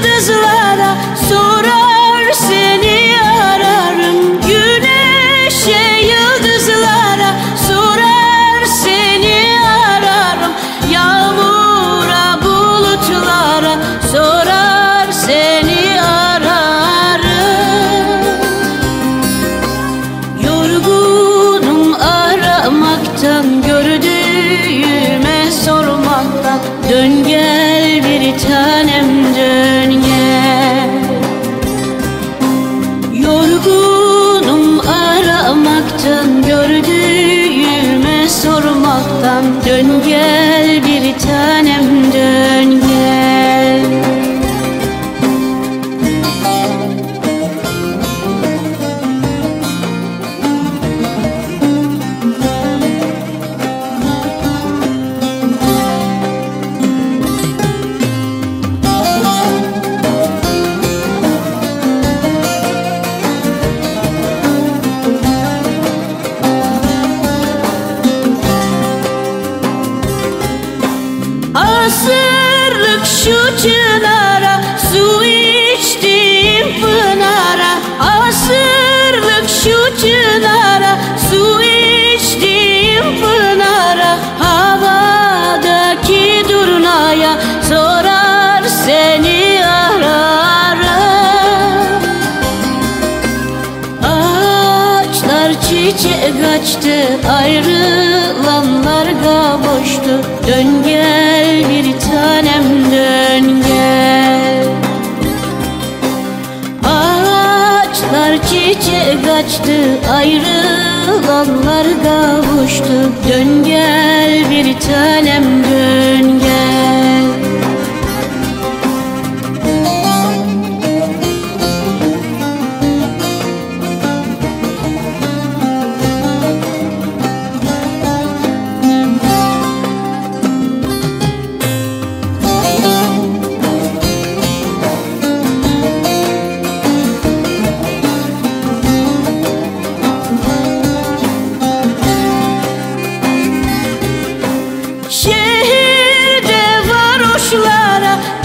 there's a lot Ağaçlar çiçek açtı Ayrılanlar kavuştu Dön gel bir tanem dön gel. Ağaçlar çiçek açtı Ayrılanlar kavuştu Dön gel bir tanem dön gel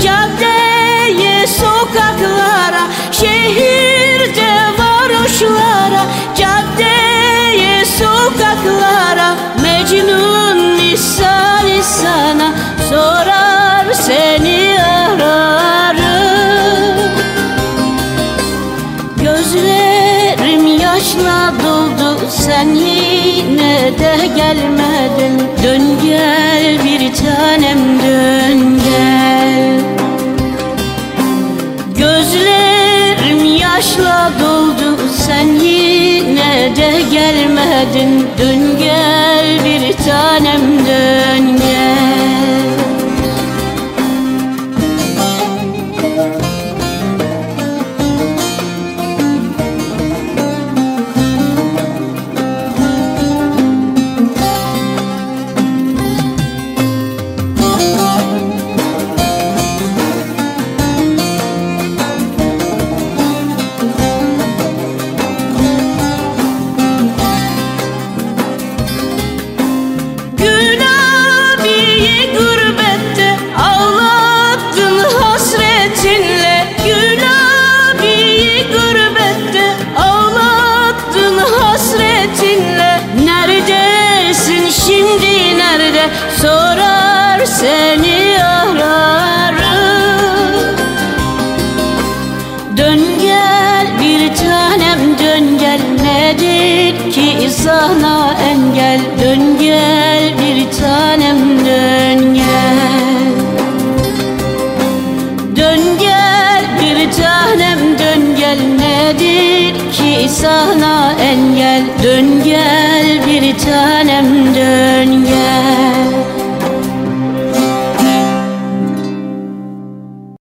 caddeye, sokaklara Şehirde varoşlara, caddeye, sokaklara. Mecnun misali sana sorar seni ararım. Gözlerim yaşla doldu sen yine de gelmedin. Dön gel bir tanem dön doldu sen yine de gelmedin. Dön gel bir tanem dön gel seni ararım. Dön gel bir tanem dön gel. Nedir ki sana engel? Dön gel bir tanem dön gel. Dön gel bir tanem dön gel. Nedir ki sana engel? Dön gel bir tanem dön gel